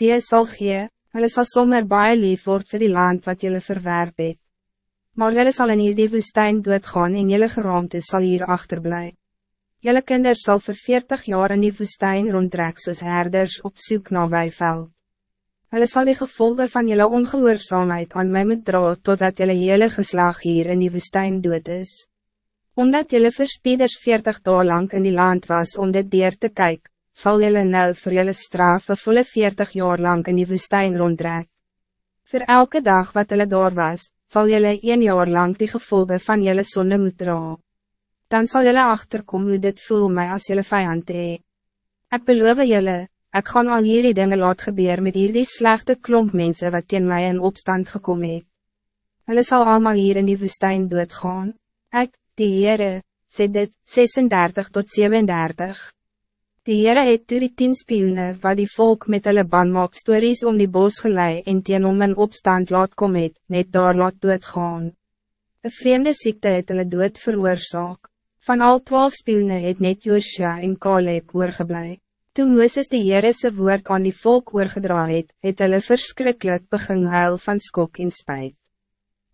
die sal gee, hulle sal sommer baie lief word vir die land wat julle verwerp het. Maar julle sal in hierdie woestijn doodgaan en julle geraamte sal hier achterblij. Julle kinders sal vir 40 jaar in die woestijn rondtrek soos herders op soek na weiveld. Hulle sal die gevolgen van julle ongehoorzaamheid aan my moet dra totdat julle hele geslag hier in die woestijn dood is. Omdat julle verspieders 40 dagen lang in die land was om dit dier te kijken, zal jullie nou voor jullie straffen volle 40 jaar lang in die woestijn rondrek. Voor elke dag wat jullie daar was, zal jullie een jaar lang die gevolgen van jullie zonde moet dra. Dan zal jullie achterkomen hoe dit voel mij als jullie vijand hee. Ik beloof jullie, ik ga al jullie dingen laat gebeuren met jullie slechte klomp mensen wat in mij in opstand gekomen het. Hulle zal allemaal hier in die woestijn doodgaan. Ik, die Heere, sê dit, 36 tot 37. Die Heere het toe die tien spioene wat die volk met hulle banmaak stories om die bos gelei en teen om in opstand laat kom het, net daar laat doodgaan. Een vreemde ziekte het hulle dood veroorzaak. Van al twaalf spioene het net Joshua en Caleb oorgeblij. Toen Mooses die Heerese woord aan die volk oorgedra het, het hulle verschrikkelijk begin huil van skok en spijt.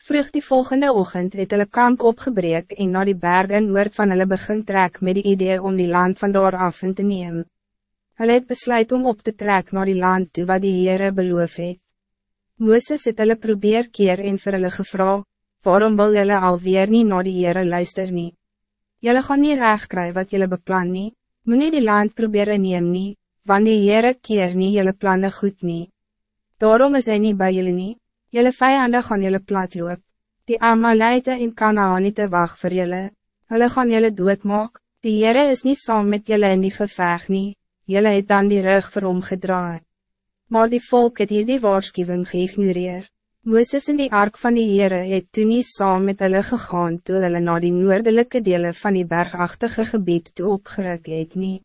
Vroeg die volgende ochtend het hulle kamp opgebreek en na die bergen noord van hulle begin trek met die idee om die land van daar af in te neem. Hulle het besluit om op te trek naar die land toe wat die Heere beloof het. Mooses het hulle probeer keer en vir hulle gevra, waarom wil julle alweer niet naar die Heere luister nie? Julle gaan nie recht kry wat julle beplan nie, moet nie die land probeer neem nie, want die Heere keer nie julle plannen goed nie. Daarom is hy nie by julle nie. Jelle vijanden gaan jelle plat loop. Die Amalite en Kanaanite wacht voor jelle. Hulle gaan jelle doodmaak. Die Heere is niet saam met jelle in die geveg nie. Jelle het dan die rug vir hom gedraai. Maar die volk het hier die waarschuwing geïgnoreer. Mooses in die ark van die Heere het toen nie saam met hulle gegaan toe hulle na die noordelijke delen van die bergachtige gebied toe opgeruk het nie.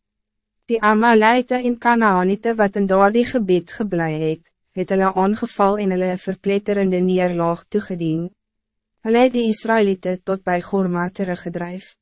Die Amalite en Kanaanite wat in daar die gebied geblei het, het hulle aangeval en hulle verpletterende neerlaag toegedien. Hulle het die Israëlieten tot bij Gorma teruggedrijf.